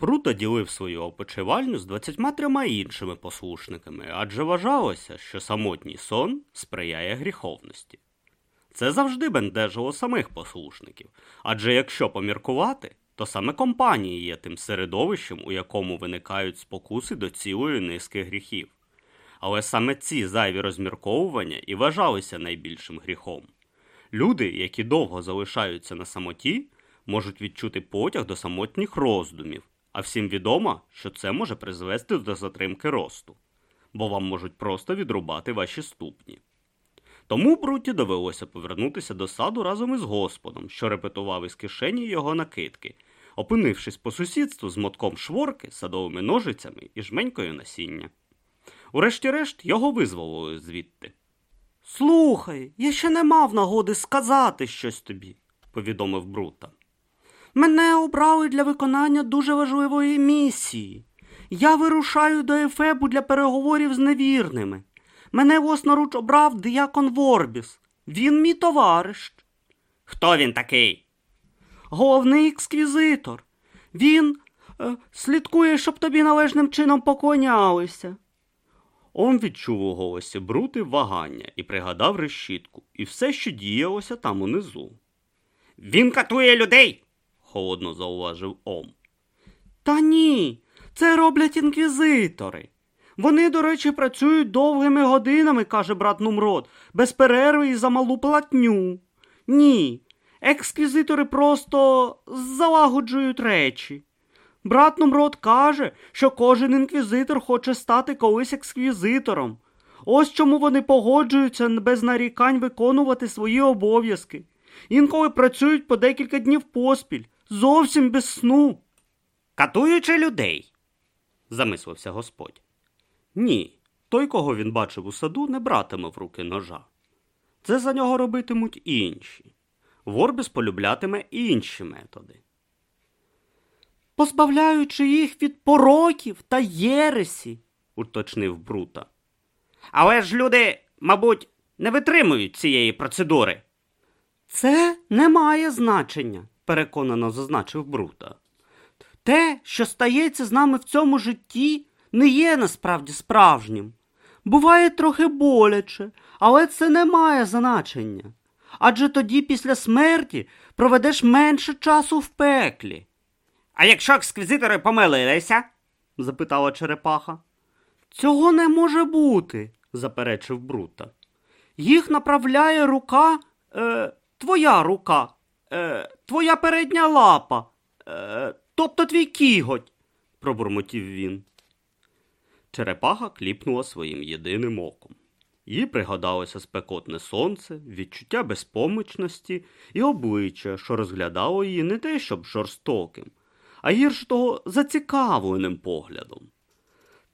Бруто ділив свою опочивальню з 23 іншими послушниками, адже вважалося, що самотній сон сприяє гріховності. Це завжди бентежило самих послушників, адже якщо поміркувати, то саме компанії є тим середовищем, у якому виникають спокуси до цілої низки гріхів. Але саме ці зайві розмірковування і вважалися найбільшим гріхом. Люди, які довго залишаються на самоті, можуть відчути потяг до самотніх роздумів, а всім відомо, що це може призвести до затримки росту, бо вам можуть просто відрубати ваші ступні. Тому Бруті довелося повернутися до саду разом із Господом, що репетував із кишені його накидки, опинившись по сусідству з мотком шворки, садовими ножицями і жменькою насіння. Урешті-решт його визволили звідти. Слухай, я ще не мав нагоди сказати щось тобі, повідомив Брута. Мене обрали для виконання дуже важливої місії. Я вирушаю до Ефебу для переговорів з невірними. Мене власноруч обрав диякон Ворбіс. Він мій товариш. Хто він такий? Головний ексквізитор. Він е, слідкує, щоб тобі належним чином поклонялися. Он відчув у голосі брути вагання і пригадав решітку, і все, що діялося там унизу. Він катує людей, холодно зауважив Ом. Та ні, це роблять інквізитори. Вони, до речі, працюють довгими годинами, каже брат Нумрод, без перерви і за малу платню. Ні, ексквізитори просто залагоджують речі. Брат Нумрод каже, що кожен інквізитор хоче стати колись ексквізитором. Ось чому вони погоджуються без нарікань виконувати свої обов'язки. Інколи працюють по декілька днів поспіль, зовсім без сну. Катуючи людей, замислився Господь. Ні, той, кого він бачив у саду, не братиме в руки ножа. Це за нього робитимуть інші. Ворбіс полюблятиме інші методи. Позбавляючи їх від пороків та єресі, уточнив Брута. Але ж люди, мабуть, не витримують цієї процедури. Це не має значення, переконано зазначив Брута. Те, що стається з нами в цьому житті, не є насправді справжнім. Буває трохи боляче, але це не має значення. Адже тоді після смерті проведеш менше часу в пеклі. А якщо ексквізитори помилилися? запитала черепаха. Цього не може бути, заперечив Брута. Їх направляє рука, е, твоя рука, е, твоя передня лапа, е, тобто твій кіготь, пробурмотів він. Черепаха кліпнула своїм єдиним оком. Їй пригадалося спекотне сонце, відчуття безпомічності і обличчя, що розглядало її не те, щоб жорстоким, а гірш того зацікавленим поглядом.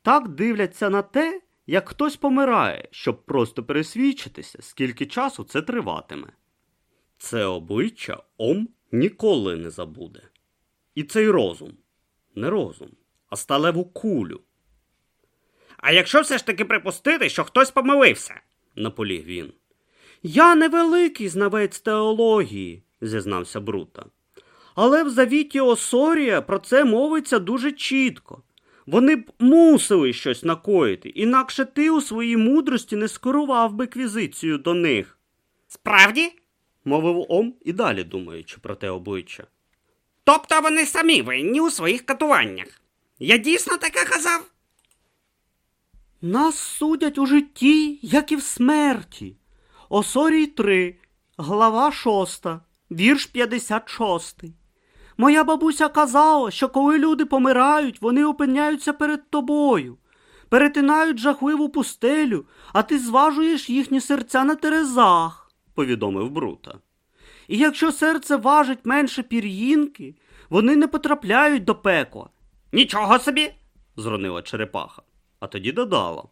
Так дивляться на те, як хтось помирає, щоб просто пересвідчитися, скільки часу це триватиме. Це обличчя Ом ніколи не забуде. І цей розум не розум, а сталеву кулю. А якщо все ж таки припустити, що хтось помилився, наполіг він. Я невеликий знавець теології, зізнався Брута. Але в завіті Осорія про це мовиться дуже чітко. Вони б мусили щось накоїти, інакше ти у своїй мудрості не скерував би квізицію до них. Справді? Мовив Ом і далі думаючи про те обличчя. Тобто вони самі винні у своїх катуваннях. Я дійсно таке казав? Нас судять у житті, як і в смерті. Осорій 3, глава 6, вірш 56. Моя бабуся казала, що коли люди помирають, вони опиняються перед тобою, перетинають жахливу пустелю, а ти зважуєш їхні серця на терезах, повідомив Брута. І якщо серце важить менше пір'їнки, вони не потрапляють до пекла. Нічого собі, зронила черепаха, а тоді додала.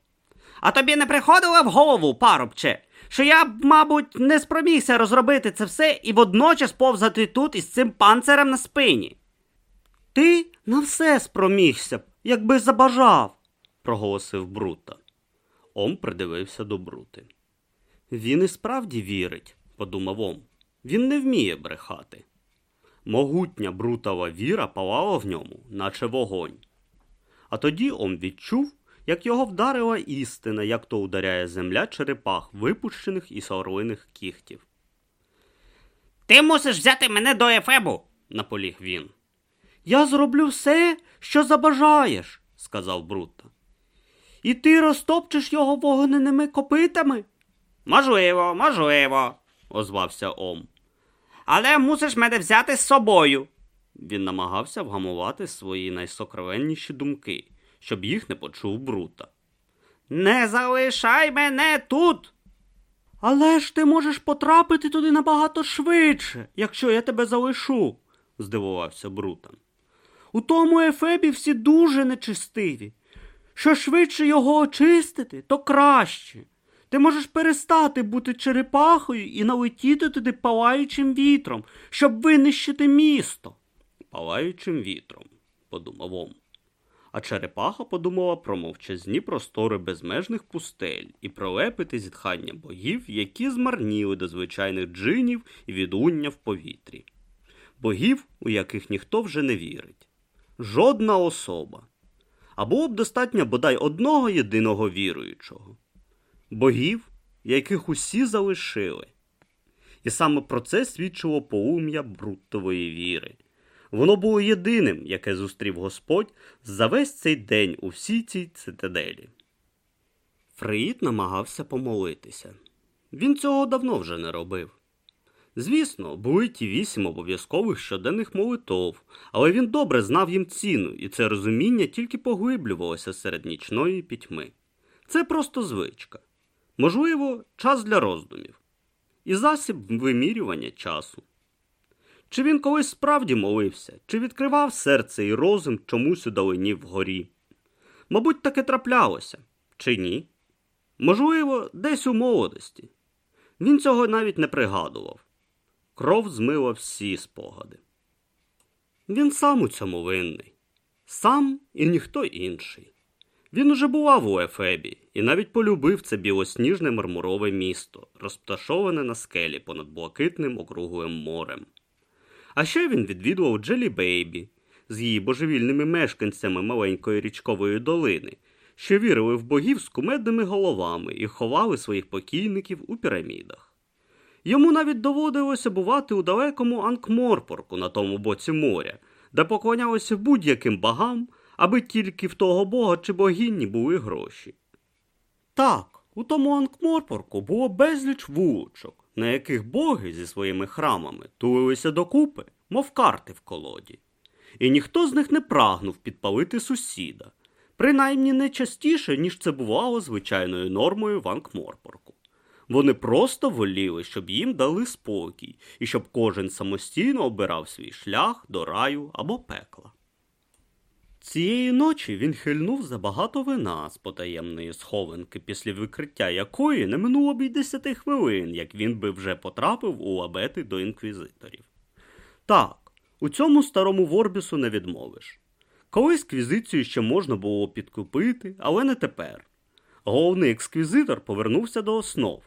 А тобі не приходило в голову, парубче, що я б, мабуть, не спромігся розробити це все і водночас повзати тут із цим панцирем на спині. Ти на все спромігся б, якби забажав, проголосив Брута. Ом придивився до Брути. Він і справді вірить, подумав Ом. Він не вміє брехати. Могутня брутова віра палала в ньому, наче вогонь. А тоді он відчув, як його вдарила істина, як то ударяє земля черепах, випущених із орлиних кіхтів. Ти мусиш взяти мене до Ефебу. наполіг він. Я зроблю все, що забажаєш, сказав Брута. І ти розтопчеш його вогненими копитами? Можливо, можливо, озвався Ом. але мусиш мене взяти з собою. Він намагався вгамувати свої найсокровенніші думки, щоб їх не почув Брута. Не залишай мене тут. Але ж ти можеш потрапити туди набагато швидше, якщо я тебе залишу, здивувався Брутан. У тому ефебі всі дуже нечистиві. Що швидше його очистити, то краще. Ти можеш перестати бути черепахою і налетіти туди палаючим вітром, щоб винищити місто. Палаючим вітром, подумав Ом. А черепаха подумала про мовчазні простори безмежних пустель і про лепити зітхання богів, які змарніли до звичайних джинів і відлуння в повітрі. Богів, у яких ніхто вже не вірить. Жодна особа. А було б достатньо бодай одного єдиного віруючого. Богів, яких усі залишили. І саме про це свідчило поум'я брутової віри. Воно було єдиним, яке зустрів Господь за весь цей день у всій цій цитаделі. Фреїд намагався помолитися. Він цього давно вже не робив. Звісно, були ті вісім обов'язкових щоденних молитов, але він добре знав їм ціну, і це розуміння тільки поглиблювалося серед нічної пітьми. Це просто звичка. Можливо, час для роздумів і засіб вимірювання часу. Чи він колись справді молився, чи відкривав серце і розум чомусь у далині вгорі? Мабуть, таке траплялося, чи ні? Можливо, десь у молодості. Він цього навіть не пригадував. Кров змила всі спогади. Він сам у цьому винний, сам і ніхто інший. Він уже бував у Ефебі і навіть полюбив це білосніжне мармурове місто, розташоване на скелі понад блакитним округлим морем. А ще він відвідував Джелі Бейбі з її божевільними мешканцями маленької річкової долини, що вірили в богів з кумедними головами і ховали своїх покійників у пірамідах. Йому навіть доводилося бувати у далекому Анкморпорку на тому боці моря, де поклонялося будь-яким богам, аби тільки в того бога чи богині були гроші. Так, у тому Анкморпорку було безліч вуличок, на яких боги зі своїми храмами тулилися докупи, мов карти в колоді. І ніхто з них не прагнув підпалити сусіда, принаймні не частіше, ніж це бувало звичайною нормою в Анкморпорку. Вони просто воліли, щоб їм дали спокій і щоб кожен самостійно обирав свій шлях до раю або пекла. Цієї ночі він хильнув забагато вина з потаємної схованки, після викриття якої не минуло б й десяти хвилин, як він би вже потрапив у лабети до інквізиторів. Так, у цьому старому Ворбісу не відмовиш. Колись квізицію ще можна було підкупити, але не тепер. Головний ексквізитор повернувся до основ.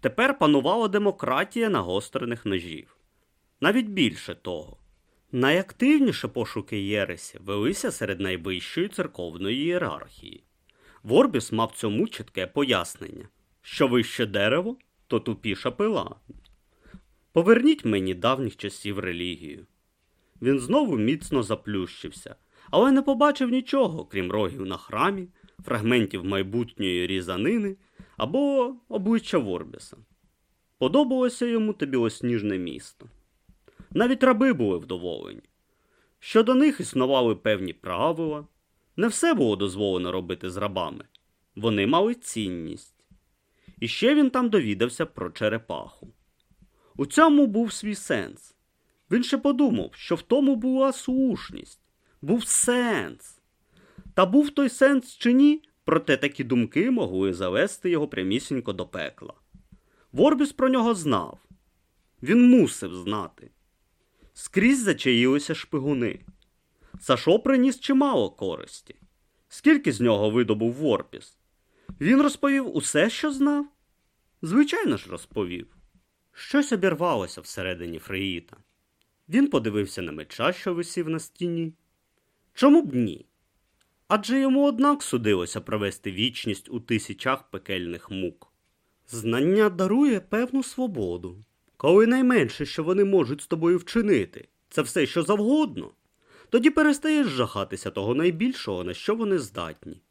Тепер панувала демократія нагострених ножів. Навіть більше того. Найактивніше пошуки Єресі велися серед найвищої церковної ієрархії. Ворбіс мав цьому чітке пояснення що вище дерево, то тупіша пила. Поверніть мені давніх часів релігію. Він знову міцно заплющився, але не побачив нічого, крім рогів на храмі, фрагментів майбутньої різанини або обличчя Ворбіса. Подобалося йому те білосніжне місто. Навіть раби були вдоволені. Щодо них існували певні правила. Не все було дозволено робити з рабами. Вони мали цінність. І ще він там довідався про черепаху. У цьому був свій сенс. Він ще подумав, що в тому була слушність, був сенс. Та був той сенс чи ні, проте такі думки могли завести його прямісінько до пекла. Ворбіс про нього знав. Він мусив знати. Скрізь зачаїлися шпигуни. Сашо приніс чимало користі. Скільки з нього видобув Ворпіс? Він розповів усе, що знав? Звичайно ж, розповів. Щось обірвалося всередині Фреїта. Він подивився на меча, що висів на стіні. Чому б ні? Адже йому однак судилося провести вічність у тисячах пекельних мук. Знання дарує певну свободу. Коли найменше, що вони можуть з тобою вчинити, це все, що завгодно, тоді перестаєш жахатися того найбільшого, на що вони здатні.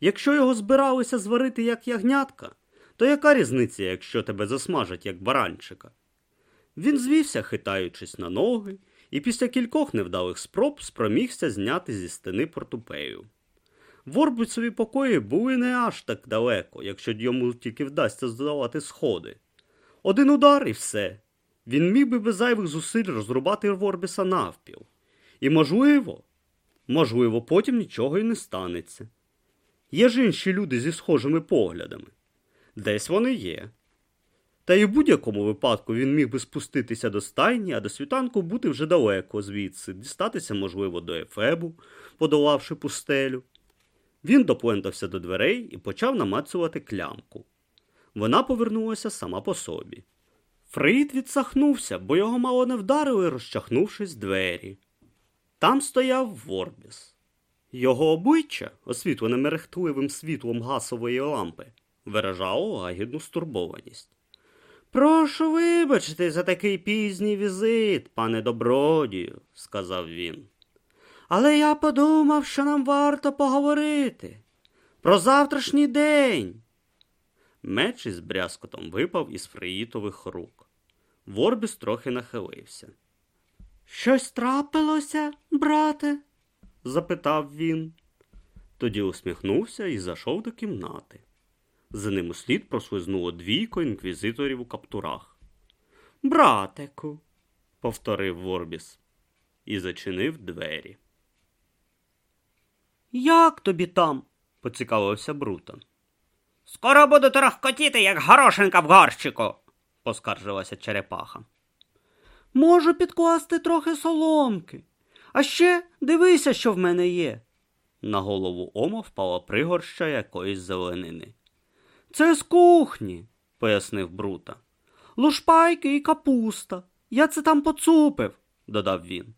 Якщо його збиралися зварити як ягнятка, то яка різниця, якщо тебе засмажать як баранчика? Він звівся, хитаючись на ноги, і після кількох невдалих спроб спромігся зняти зі стени портупею. Ворбицеві покої були не аж так далеко, якщо йому тільки вдасться здолати сходи. Один удар і все. Він міг би без зайвих зусиль розрубати Ворбіса навпіл. І можливо, можливо, потім нічого і не станеться. Є ж інші люди зі схожими поглядами. Десь вони є. Та й у будь-якому випадку він міг би спуститися до стайні, а до світанку бути вже далеко звідси, дістатися, можливо, до Ефебу, подолавши пустелю. Він доплентався до дверей і почав намацувати клямку. Вона повернулася сама по собі. Фрейд відсахнувся, бо його мало не вдарили, розчахнувшись двері. Там стояв Ворбіс. Його обличчя, освітлене мерехтливим світлом гасової лампи, виражало лагідну стурбованість. Прошу вибачте за такий пізній візит, пане добродію, сказав він. Але я подумав, що нам варто поговорити про завтрашній день. Меч із брязкотом випав із фреїтових рук. Ворбіс трохи нахилився. Щось трапилося, брате? запитав він. Тоді усміхнувся і зайшов до кімнати. За ним услід прослизнуло двійко інквізиторів у каптурах. Братику, повторив Ворбіс і зачинив двері. Як тобі там? поцікавився Брута. Скоро буду торохкотіти, як горошинка в горщику, поскаржилася черепаха. Можу підкласти трохи соломки. А ще дивися, що в мене є. На голову Ома впала пригорща якоїсь зеленини. Це з кухні, пояснив Брута. Лушпайки і капуста. Я це там поцупив, додав він.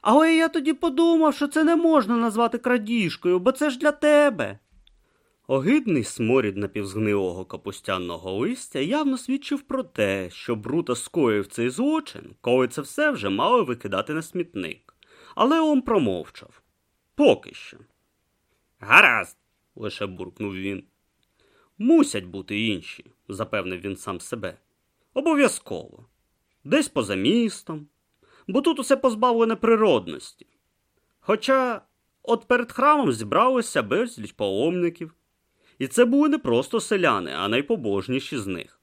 Але я тоді подумав, що це не можна назвати крадіжкою, бо це ж для тебе. Огидний сморід напівзгнилого капустяного листя явно свідчив про те, що Брута скоїв цей злочин, коли це все вже мало викидати на смітник. Але он промовчав. Поки що. Гаразд, лише буркнув він. Мусять бути інші, запевнив він сам себе. Обов'язково. Десь поза містом, бо тут усе позбавлене природності. Хоча от перед храмом зібралося безліч паломників, і це були не просто селяни, а найпобожніші з них.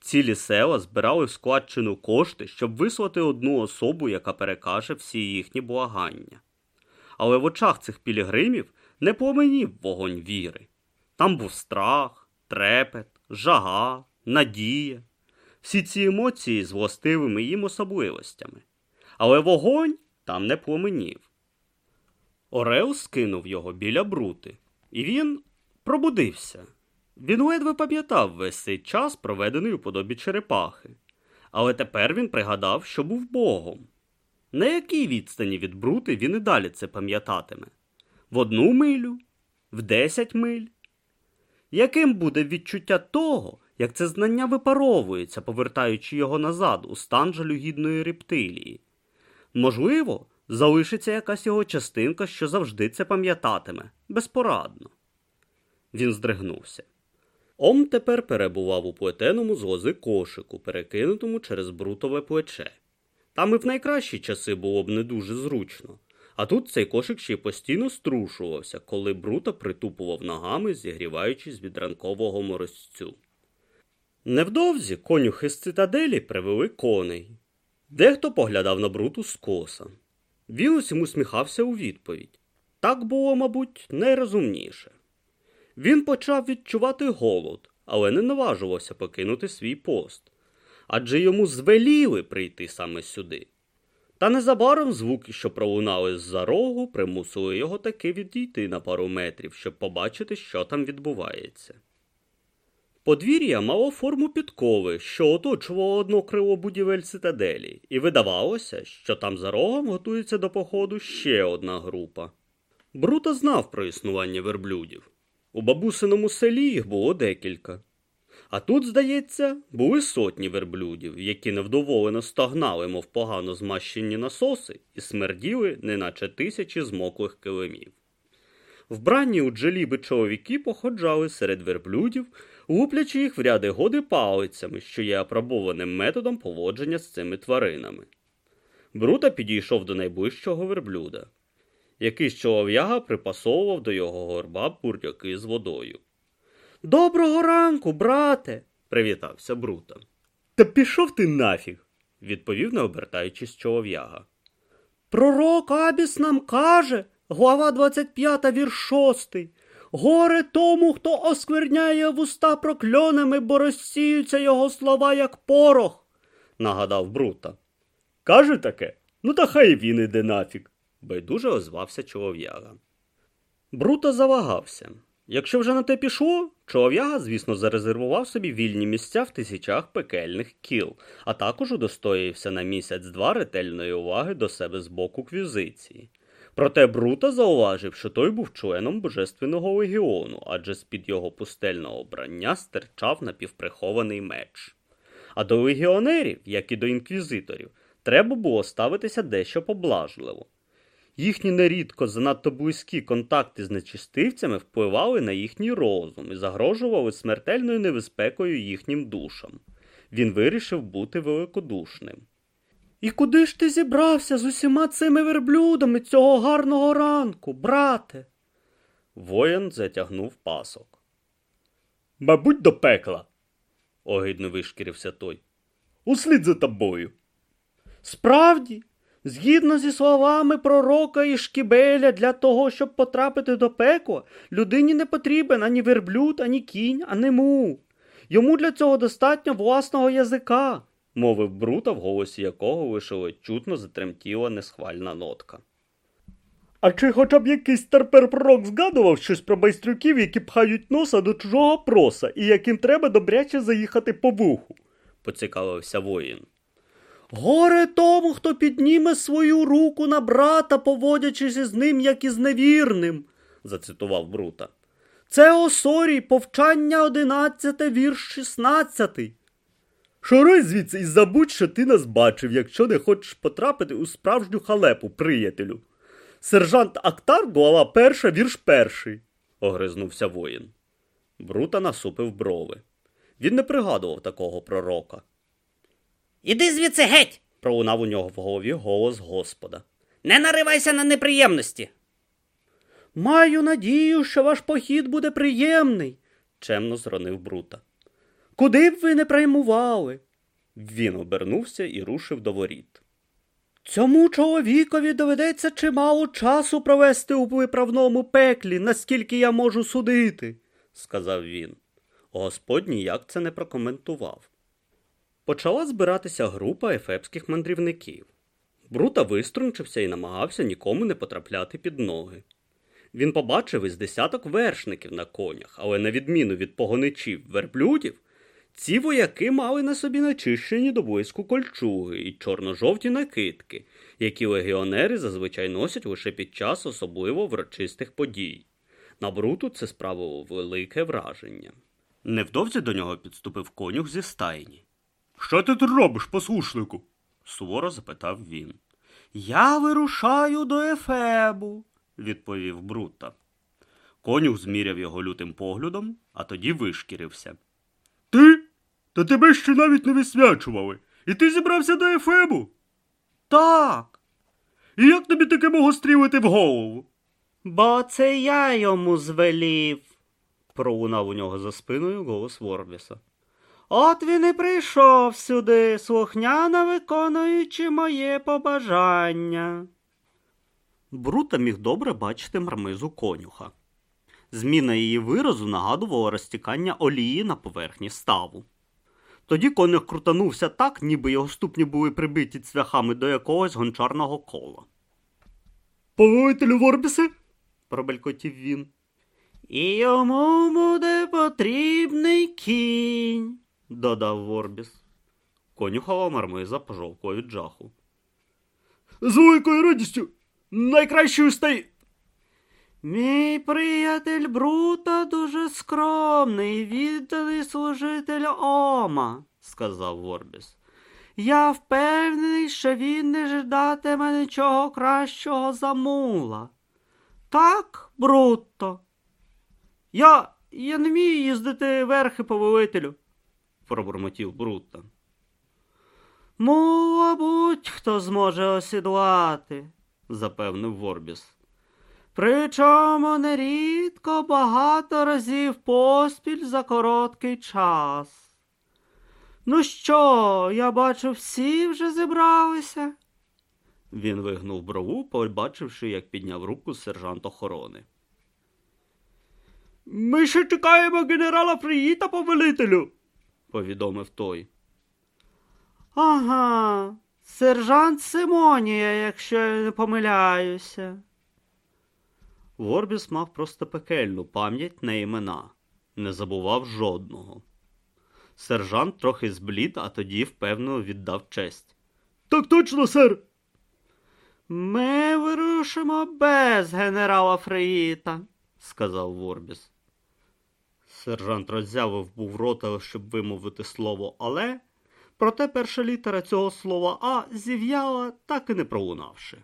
Цілі села збирали в складчину кошти, щоб вислати одну особу, яка перекаже всі їхні благання. Але в очах цих пілігримів не пламенів вогонь віри. Там був страх, трепет, жага, надія, всі ці емоції з властивими їм особливостями. Але вогонь там не пламенів. Орел скинув його біля брути, і він пробудився. Він ледве пам'ятав весь цей час, проведений у подобі черепахи, але тепер він пригадав, що був богом. На якій відстані від брути він і далі це пам'ятатиме? В одну милю? В десять миль? Яким буде відчуття того, як це знання випаровується, повертаючи його назад у стан жалюгідної рептилії? Можливо, залишиться якась його частинка, що завжди це пам'ятатиме, безпорадно. Він здригнувся. Ом тепер перебував у плетеному з лози кошику, перекинутому через брутове плече. Там і в найкращі часи було б не дуже зручно, а тут цей кошик ще й постійно струшувався, коли брута притупував ногами, зігріваючись від ранкового морозцю. Невдовзі конюхи з цитаделі привели коней. Дехто поглядав на бруту скоса. Він усім усміхався у відповідь. Так було, мабуть, найрозумніше. Він почав відчувати голод, але не наважувався покинути свій пост. Адже йому звеліли прийти саме сюди. Та незабаром звуки, що пролунали з-за рогу, примусили його таки відійти на пару метрів, щоб побачити, що там відбувається. Подвір'я мало форму підкови, що оточувало одно крило будівель цитаделі, і видавалося, що там за рогом готується до походу ще одна група. Брута знав про існування верблюдів. У бабусиному селі їх було декілька. А тут, здається, були сотні верблюдів, які невдоволено стогнали, мов погано змащені насоси, і смерділи, неначе тисячі змоклих килимів. Вбранні у джеліби чоловіки походжали серед верблюдів, луплячи їх в ряди годи палицями, що є апробованим методом поводження з цими тваринами. Брута підійшов до найближчого верблюда. Якийсь чолов'яга припасовував до його горба бурдяки з водою. Доброго ранку, брате, привітався Брута. Та пішов ти нафіг, відповів, не обертаючись чолов'яга. Пророк Абіс нам каже, глава 25, вірш 6. Горе тому, хто оскверняє вуста прокльонами, бо розсіються його слова, як порох, нагадав Брута. Каже таке? Ну та хай він іде нафіг, байдуже озвався чолов'яга. Брута завагався. Якщо вже на те пішло, чолов'яга, звісно, зарезервував собі вільні місця в тисячах пекельних кіл, а також удостоївся на місяць-два ретельної уваги до себе з боку квізиції. Проте Брута зауважив, що той був членом Божественного легіону, адже з-під його пустельного обрання стирчав напівприхований меч. А до легіонерів, як і до інквізиторів, треба було ставитися дещо поблажливо. Їхні нерідко занадто близькі контакти з нечистивцями впливали на їхній розум і загрожували смертельною небезпекою їхнім душам. Він вирішив бути великодушним. І куди ж ти зібрався з усіма цими верблюдами цього гарного ранку, брате? Воїн затягнув пасок. Мабуть, до пекла, огидно вишкірився той. Услід за тобою. Справді, згідно зі словами пророка і шкібеля, для того, щоб потрапити до пекла, людині не потрібен ані верблюд, ані кінь, ані му. Йому для цього достатньо власного язика, мовив Брута, в голосі якого лише чутно затремтіла несхвальна нотка. А чи хоча б якийсь старпер пророк згадував щось про байстрюків, які пхають носа до чужого проса і яким треба добряче заїхати по вуху? поцікавився воїн. Горе тому, хто підніме свою руку на брата, поводячись із ним, як із невірним, зацитував Брута. Це Осорій, повчання одинадцяте, вірш шістнадцятий. Шуруй звідси і забудь, що ти нас бачив, якщо не хочеш потрапити у справжню халепу, приятелю. Сержант Актар, глава перша, вірш перший, огризнувся воїн. Брута насупив брови. Він не пригадував такого пророка. Іди звідси геть! Пролунав у нього в голові голос Господа. Не наривайся на неприємності. Маю надію, що ваш похід буде приємний, чемно зронив Брута. Куди б ви не приймували? Він обернувся і рушив до воріт. Цьому чоловікові доведеться чимало часу провести у виправному пеклі, наскільки я можу судити, сказав він. Господь ніяк це не прокоментував. Почала збиратися група ефепських мандрівників. Брута виструнчився і намагався нікому не потрапляти під ноги. Він побачив із десяток вершників на конях, але на відміну від погоничів верблюдів, ці вояки мали на собі начищені до блиску кольчуги і чорно-жовті накидки, які легіонери зазвичай носять лише під час особливо врочистих подій. На бруту це справило велике враження. Невдовзі до нього підступив конюх зі стайні. Що ти тут робиш, послушнику? суворо запитав він. Я вирушаю до Ефебу, відповів Брута. Конюх зміряв його лютим поглядом, а тоді вишкірився. Ти? Та тебе ще навіть не висвячували. І ти зібрався до Ефебу? Так. І як тобі таке могло стрілити в голову? Бо це я йому звелів, пролунав у нього за спиною голос Ворвіса. От він і прийшов сюди, слухняно виконуючи моє побажання. Брута міг добре бачити мармизу конюха. Зміна її виразу нагадувала розтікання олії на поверхні ставу. Тоді конюх крутанувся так, ніби його ступні були прибиті цвяхами до якогось гончарного кола. Повелителю Ворбісе? пробелькотів він. І йому буде потрібний кінь, додав Ворбіс. Конюхова мармиза пожовкла від жаху. З великою радістю найкращою стає. Мій приятель Брута дуже скромний, відданий служитель Ома, сказав Ворбіс. Я впевнений, що він не ждатиме нічого кращого за мула. Так, Бруто. Я. я не вмію їздити верхи повелителю, пробурмотів Бруто. Мула будь-хто зможе осідлати, запевнив Ворбіс. Причому нерідко багато разів поспіль за короткий час. Ну що, я бачу, всі вже зібралися. Він вигнув брову, побачивши, як підняв руку сержант охорони. Ми ще чекаємо генерала Фриїта повелителю, повідомив той. Ага, сержант Симонія, якщо я не помиляюся. Ворбіс мав просто пекельну пам'ять на імена, не забував жодного. Сержант трохи зблід, а тоді впевнено віддав честь. Так точно, сер. Ми вирушимо без генерала Фреїта, сказав Ворбіс. Сержант роззявив був рота, щоб вимовити слово але, проте перша літера цього слова А зів'яла, так і не пролунавши.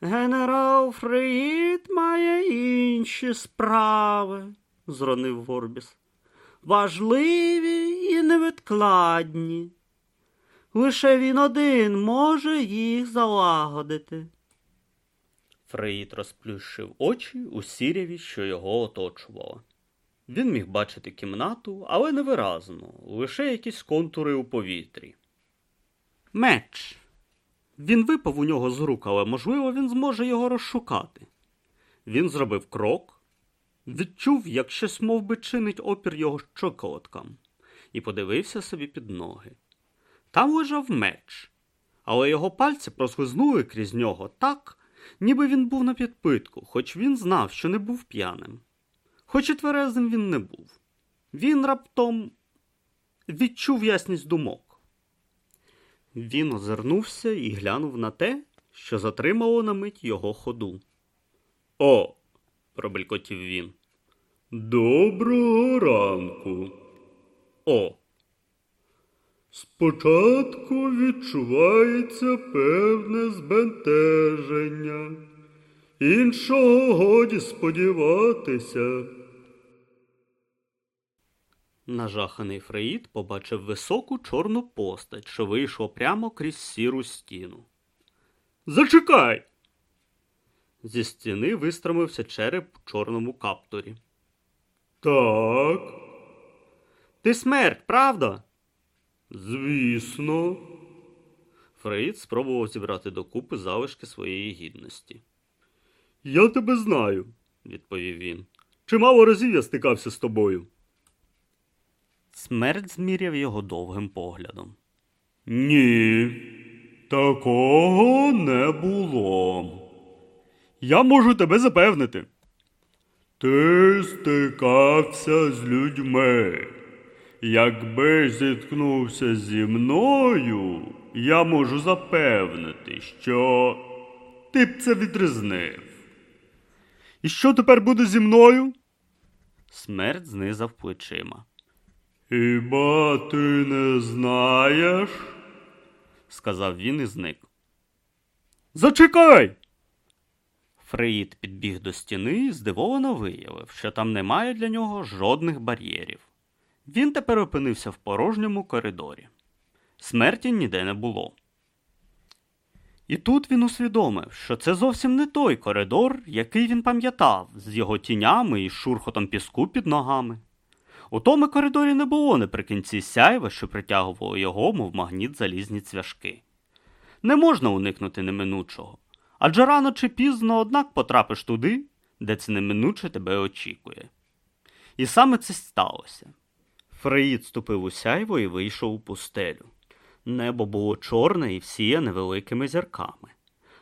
Генерал Фреїт має інші справи, зронив Ворбіс. Важливі і невідкладні. Лише він один може їх залагодити. Фреїт розплющив очі у сіряві, що його оточувало. Він міг бачити кімнату, але невиразно, лише якісь контури у повітрі. Меч. Він випав у нього з рук, але, можливо, він зможе його розшукати. Він зробив крок, відчув, як щось мов би, чинить опір його щоколоткам, і подивився собі під ноги. Там лежав меч, але його пальці прослизнули крізь нього так, ніби він був на підпитку, хоч він знав, що не був п'яним. Хоч і тверезим він не був. Він раптом відчув ясність думок. Він озирнувся і глянув на те, що затримало на мить його ходу. О, пробелькотів він. Доброго ранку. О. Спочатку відчувається певне збентеження. Іншого годі сподіватися. Нажаханий Фреїд побачив високу чорну постать, що вийшла прямо крізь сіру стіну. Зачекай. Зі стіни вистромився череп у чорному каптурі. Так. Ти смерть, правда? Звісно. Фрейд спробував зібрати докупи залишки своєї гідності. Я тебе знаю, відповів він. Чимало разів я стикався з тобою. Смерть зміряв його довгим поглядом. Ні, такого не було. Я можу тебе запевнити. Ти стикався з людьми. Якби зіткнувся зі мною, я можу запевнити, що ти б це відрізнив. І що тепер буде зі мною? Смерть знизав плечима. Хіба ти не знаєш? сказав він і зник. Зачекай. Фреїд підбіг до стіни і здивовано виявив, що там немає для нього жодних бар'єрів. Він тепер опинився в порожньому коридорі. Смерті ніде не було. І тут він усвідомив, що це зовсім не той коридор, який він пам'ятав, з його тінями і шурхотом піску під ногами. У тому коридорі не було наприкінці сяйва, що притягувало його, мов магніт залізні цвяшки. Не можна уникнути неминучого, адже рано чи пізно, однак потрапиш туди, де це неминуче тебе очікує. І саме це сталося. Фреїд ступив у сяйво і вийшов у пустелю. Небо було чорне і всіяне великими зірками,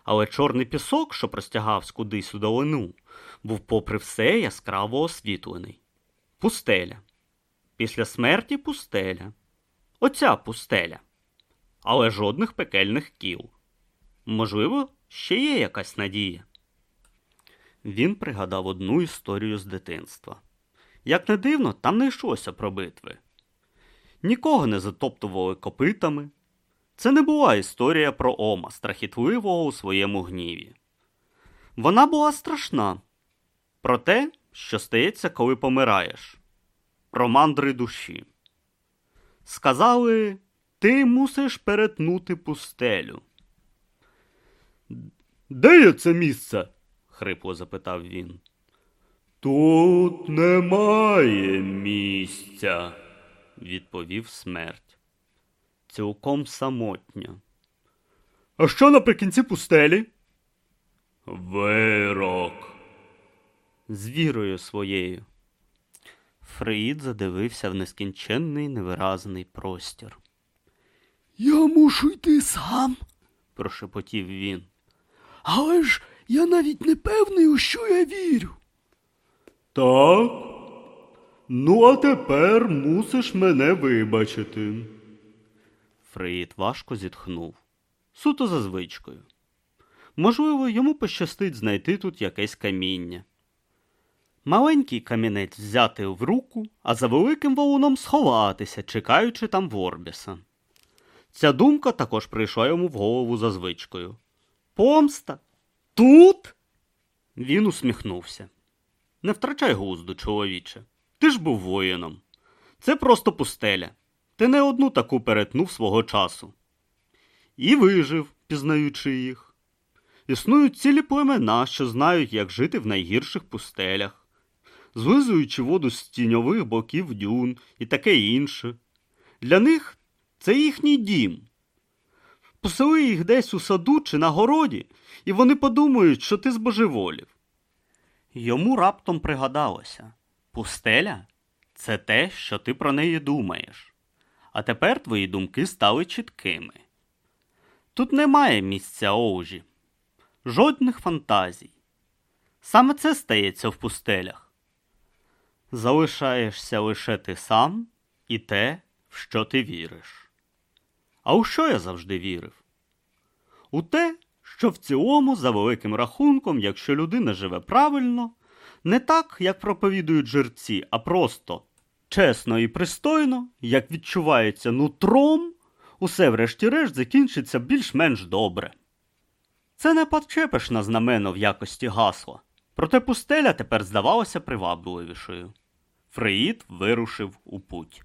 Але чорний пісок, що простягався кудись у долину, був попри все яскраво освітлений. Пустеля. Після смерті пустеля. Оця пустеля. Але жодних пекельних кіл. Можливо, ще є якась надія. Він пригадав одну історію з дитинства. Як не дивно, там не йшлося про битви. Нікого не затоптували копитами. Це не була історія про Ома, страхітливого у своєму гніві. Вона була страшна. Про те, що стається, коли помираєш. Про мандри душі. Сказали, ти мусиш перетнути пустелю. Де є це місце? хрипло запитав він. Тут немає місця, відповів смерть. Цілком самотня. А що наприкінці пустелі? Вирок. З вірою своєю. Фреїд задивився в нескінченний невиразний простір. Я мушу йти сам, Прошепотів він. але ж я навіть не певний, у що я вірю. Так. Ну, а тепер мусиш мене вибачити. Фреїд важко зітхнув. Суто за звичкою. Можливо, йому пощастить знайти тут якесь каміння. Маленький камінець взяти в руку, а за великим валуном сховатися, чекаючи там Ворбіса. Ця думка також прийшла йому в голову за звичкою. Помста? Тут? Він усміхнувся. Не втрачай глузду, чоловіче. Ти ж був воїном. Це просто пустеля. Ти не одну таку перетнув свого часу. І вижив, пізнаючи їх. Існують цілі племена, що знають, як жити в найгірших пустелях, злизуючи воду з тіньових боків дюн і таке інше. Для них це їхній дім. Посели їх десь у саду чи на городі, і вони подумають, що ти збожеволів. Йому раптом пригадалося пустеля це те, що ти про неї думаєш. А тепер твої думки стали чіткими. Тут немає місця оужі, жодних фантазій. Саме це стається в пустелях. Залишаєшся лише ти сам і те, в що ти віриш. А у що я завжди вірив? У те, що в цілому, за великим рахунком, якщо людина живе правильно, не так, як проповідують жерці, а просто чесно і пристойно, як відчувається нутром, усе врешті-решт закінчиться більш-менш добре. Це не почепиш на знамено в якості гасла, проте пустеля тепер здавалася привабливішою. Фреїд вирушив у путь.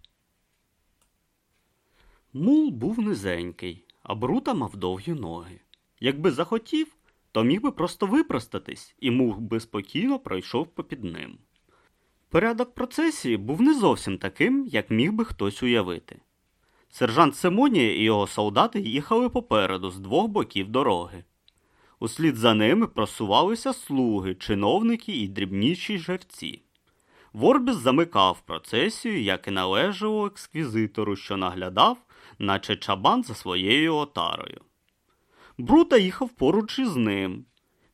Мул був низенький, а Брута мав довгі ноги. Якби захотів, то міг би просто випростатись і мух би спокійно пройшов попід ним. Порядок процесії був не зовсім таким, як міг би хтось уявити. Сержант Симонія і його солдати їхали попереду з двох боків дороги. Услід за ними просувалися слуги, чиновники і дрібніші жерці. Ворбіс замикав процесію, як і належало ексквізитору, що наглядав, наче чабан за своєю отарою. Брута їхав поруч із ним.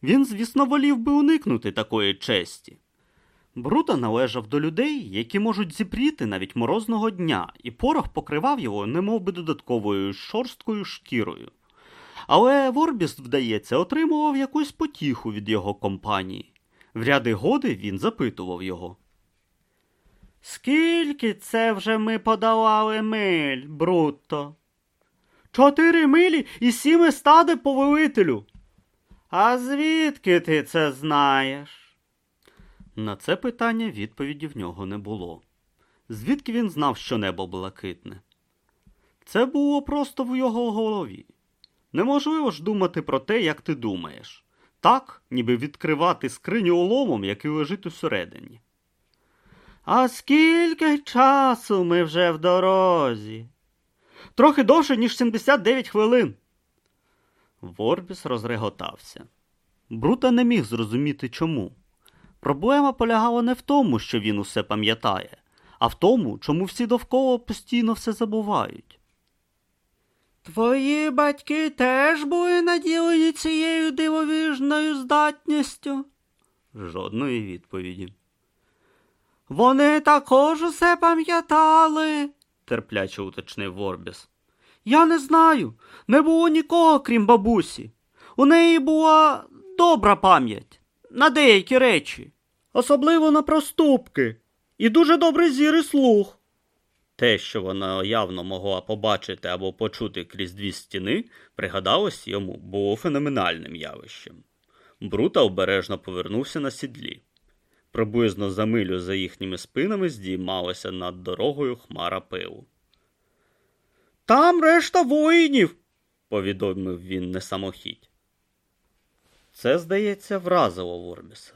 Він, звісно, волів би уникнути такої честі. Брута належав до людей, які можуть зіпріти навіть морозного дня, і порох покривав його немов би додатковою шорсткою шкірою. Але Ворбіс, вдається, отримував якусь потіху від його компанії. В ряди годи він запитував його. Скільки це вже ми подолали миль, Брутто? Чотири милі і сіми стади повелителю. А звідки ти це знаєш? На це питання відповіді в нього не було. Звідки він знав, що небо блакитне? Це було просто в його голові. Неможливо ж думати про те, як ти думаєш. Так, ніби відкривати скриню оломом, який лежить усередині. А скільки часу ми вже в дорозі? Трохи довше, ніж 79 хвилин. Ворбіс розреготався. Брута не міг зрозуміти чому. Проблема полягала не в тому, що він усе пам'ятає, а в тому, чому всі довкола постійно все забувають. Твої батьки теж були наділені цією дивовижною здатністю? Жодної відповіді. Вони також усе пам'ятали, терпляче уточнив Ворбіс. Я не знаю. Не було нікого, крім бабусі. У неї була добра пам'ять на деякі речі, особливо на проступки, і дуже добрий зір і слух. Те, що вона явно могла побачити або почути крізь дві стіни, пригадалось йому, було феноменальним явищем. Брута обережно повернувся на сідлі. Приблизно за милю за їхніми спинами здіймалася над дорогою хмара пилу. Там решта воїнів, повідомив він несамохідь. Це, здається, вразило Ворміса.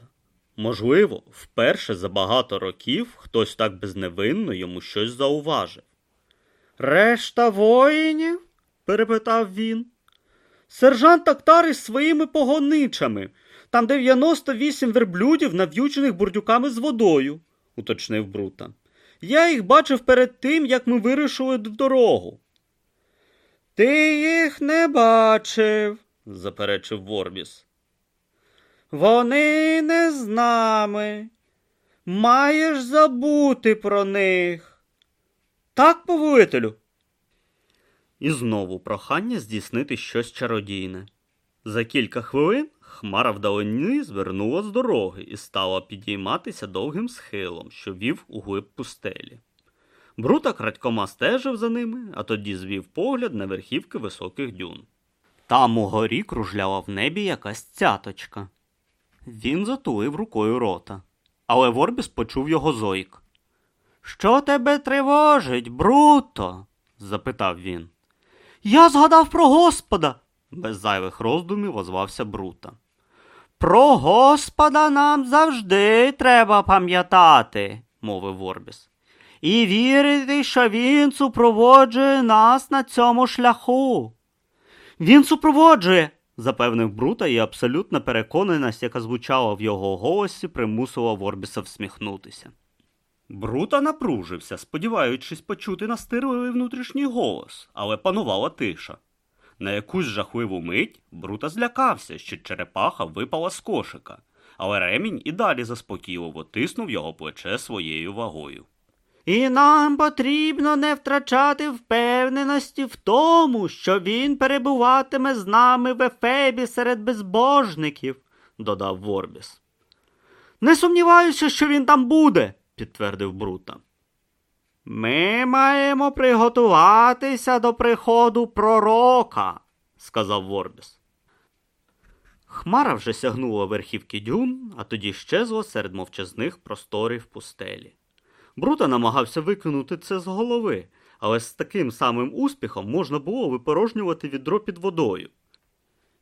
Можливо, вперше за багато років хтось так безневинно йому щось зауважив. Решта воїнів? перепитав він. Сержант Актар із своїми погоничами. Там 98 верблюдів, нав'ючених бурдюками з водою, уточнив Брута. Я їх бачив перед тим, як ми вирішили до дорогу. Ти їх не бачив, заперечив Ворбіс. Вони не з нами. Маєш забути про них. Так, повелителю. І знову прохання здійснити щось чародійне. За кілька хвилин хмара вдалині звернула з дороги і стала підійматися довгим схилом, що вів у глиб пустелі. Брута крадькома стежив за ними, а тоді звів погляд на верхівки високих дюн. Там угорі кружляла в небі якась цяточка. Він затулив рукою рота, але Ворбіс почув його зойк. Що тебе тривожить, Бруто? запитав він. Я згадав про Господа, без зайвих роздумів озвався Брута. Про Господа нам завжди треба пам'ятати, мовив Ворбіс, і вірити, що він супроводжує нас на цьому шляху. Він супроводжує, запевнив Брута, і абсолютна переконаність, яка звучала в його голосі, примусила Ворбіса всміхнутися. Брута напружився, сподіваючись почути настирливий внутрішній голос, але панувала тиша. На якусь жахливу мить Брута злякався, що черепаха випала з кошика, але ремінь і далі заспокійливо тиснув його плече своєю вагою. І нам потрібно не втрачати впевненості в тому, що він перебуватиме з нами в Ефебі серед безбожників, додав Ворбіс. Не сумніваюся, що він там буде, підтвердив Брута. Ми маємо приготуватися до приходу пророка, сказав Ворбіс. Хмара вже сягнула верхівки дюн, а тоді щезла серед мовчазних просторів пустелі. Брута намагався викинути це з голови, але з таким самим успіхом можна було випорожнювати відро під водою.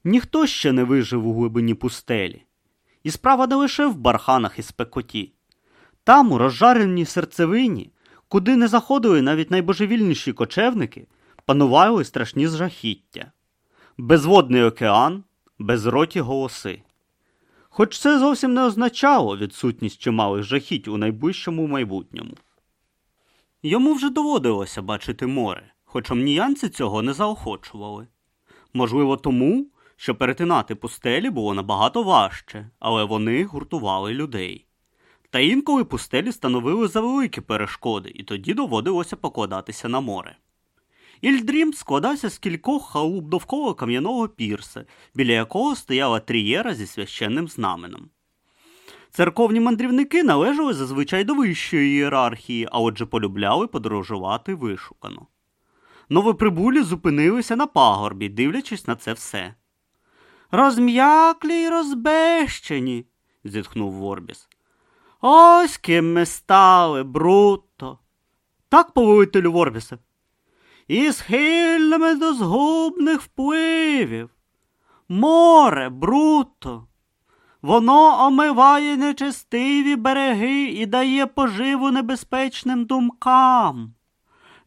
Ніхто ще не вижив у глибині пустелі, і справа не лише в барханах і спекоті. Там, у розжареній серцевині, куди не заходили навіть найбожевільніші кочевники, панували страшні жахіття. Безводний океан, безроті голоси. Хоч це зовсім не означало відсутність чималих жахіть у найближчому майбутньому. Йому вже доводилося бачити море, хоч омніянці цього не заохочували. Можливо, тому, що перетинати пустелі було набагато важче, але вони гуртували людей. Та інколи пустелі становили завеликі перешкоди, і тоді доводилося покладатися на море. Ільдрім складався з кількох халуп довкола кам'яного пірса, біля якого стояла трієра зі священним знаменом. Церковні мандрівники належали зазвичай до вищої ієрархії, а отже полюбляли подорожувати вишукано. Новоприбулі зупинилися на пагорбі, дивлячись на це все. Розм'яклі й розбещені, зітхнув Ворбіс. Ось ким ми стали, бруто. Так, повелителю Ворбісе? І схильними до згубних впливів. Море, бруто. Воно омиває нечестиві береги і дає поживу небезпечним думкам.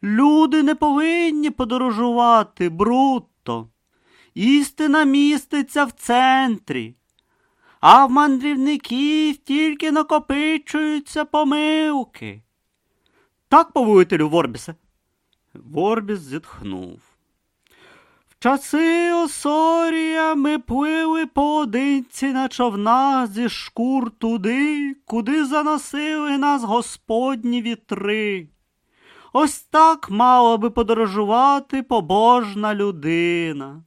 Люди не повинні подорожувати, бруто. Істина міститься в центрі, а в мандрівників тільки накопичуються помилки. Так, повелителю Ворбісе? Ворбіс зітхнув. В часи Осорія ми плили поодинці на човнах зі шкур туди, куди заносили нас господні вітри. Ось так мала би подорожувати побожна людина.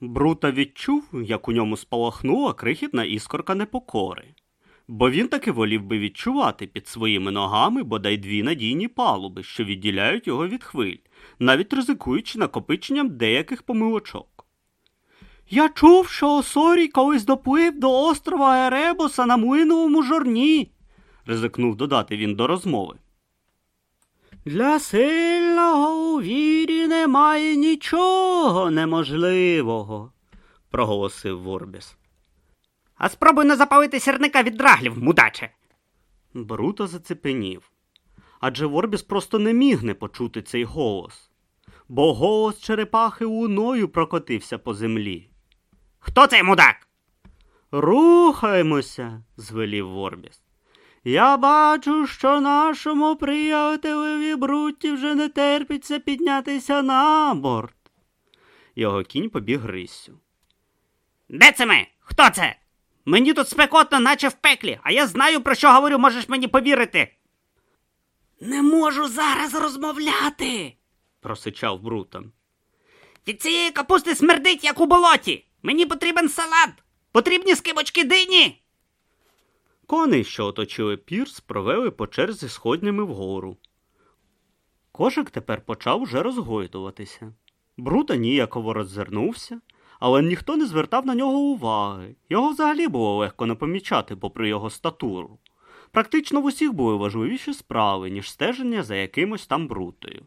Брута відчув, як у ньому спалахнула крихітна іскорка непокори, бо він таки волів би відчувати під своїми ногами бодай дві надійні палуби, що відділяють його від хвиль, навіть ризикуючи накопиченням деяких помилочок. Я чув, що Осорій колись доплив до острова Еребоса на млиновому жорні, ризикнув додати він до розмови. Для сильного у вірі немає нічого неможливого, проголосив Ворбіс. А спробуй не запалити сірника від драглів, мудаче. Бруто зацепенів. Адже Ворбіс просто не міг не почути цей голос, бо голос черепахи луною прокотився по землі. Хто цей мудак? Рухаймося, звелів Ворбіс. Я бачу, що нашому приятелеві Бруті вже не терпиться піднятися на борт. Його кінь побіг риссю. Де це ми? Хто це? Мені тут спекотно, наче в пеклі, а я знаю, про що говорю, можеш мені повірити. Не можу зараз розмовляти. просичав Брута. Від цієї капусти смердить, як у болоті. Мені потрібен салат. Потрібні скибочки дині. Коней, що оточили пірс, провели по черзі сходнями вгору. Кошик тепер почав уже розгойдуватися. Брута ніяково роззирнувся, але ніхто не звертав на нього уваги. Його взагалі було легко не помічати, попри його статуру. Практично в усіх були важливіші справи, ніж стеження за якимось там брутою.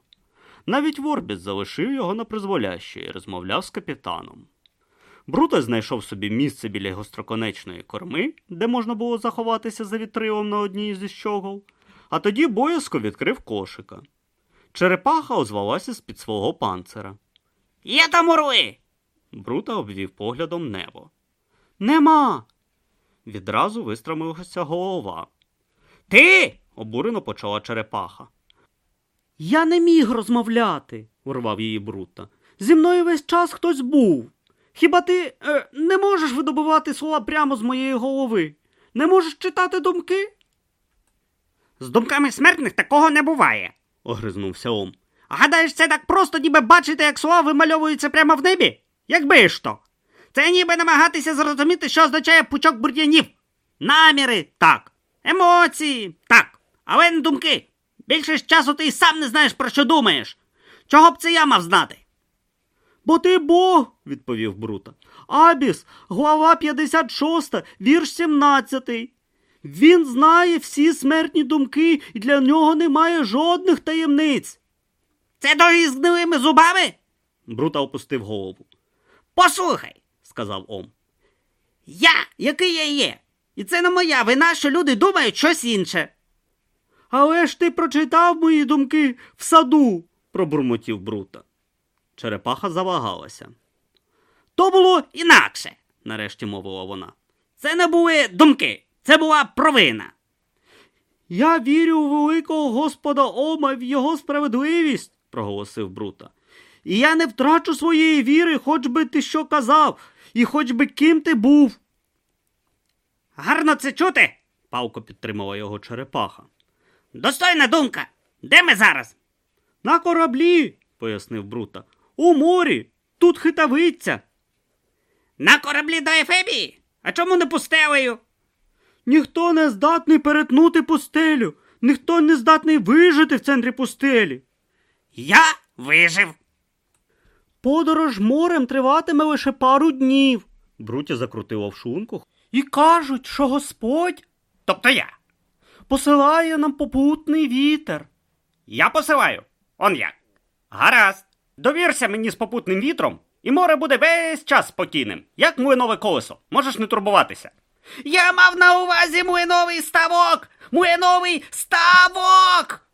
Навіть Ворбіс залишив його на призволяще і розмовляв з капітаном. Брута знайшов собі місце біля гостроконечної корми, де можна було заховатися за вітрилом на одній зі щогол, а тоді боязко відкрив кошика. Черепаха озвалася з-під свого панцира. Є там урли. Брута обвів поглядом небо. Нема. Відразу вистромилася голова. Ти? обурено почала черепаха. Я не міг розмовляти, урвав її Брута. Зі мною весь час хтось був. Хіба ти е, не можеш видобувати слова прямо з моєї голови? Не можеш читати думки? З думками смертних такого не буває. огризнувся Ом. А гадаєш, це так просто ніби бачити, як слова вимальовуються прямо в небі? Якби ж то. Це ніби намагатися зрозуміти, що означає пучок бур'янів. Наміри так. Емоції так. Але не думки. Більшість часу ти й сам не знаєш, про що думаєш. Чого б це я мав знати? Бо ти Бог, відповів Брута. Абіс, глава 56, вірш 17. Він знає всі смертні думки, і для нього немає жодних таємниць. Це той з зубами? Брута опустив голову. Послухай, сказав Ом. я, який я є. І це не моя вина, що люди думають щось інше. Але ж ти прочитав мої думки в саду, пробурмотів Брута. Черепаха завагалася. То було інакше, нарешті мовила вона. Це не були думки, це була провина. Я вірю у великого господа Ома і в його справедливість, проголосив Брута. І я не втрачу своєї віри, хоч би ти що казав, і хоч би ким ти був. Гарно це чути, палко підтримала його черепаха. Достойна думка. Де ми зараз? На кораблі, пояснив Брута. У морі. Тут хитавиця. На кораблі до Ефебії? А чому не пустелею? Ніхто не здатний перетнути пустелю, ніхто не здатний вижити в центрі пустелі. Я вижив. Подорож морем триватиме лише пару днів. Брутя закрутила в шунку. І кажуть, що Господь Тобто я. посилає нам попутний вітер. Я посилаю. Он як. Гаразд. Довірся мені з попутним вітром, і море буде весь час спокійним, як млинове колесо. Можеш не турбуватися. Я мав на увазі млиновий ставок! Млиновий ставок!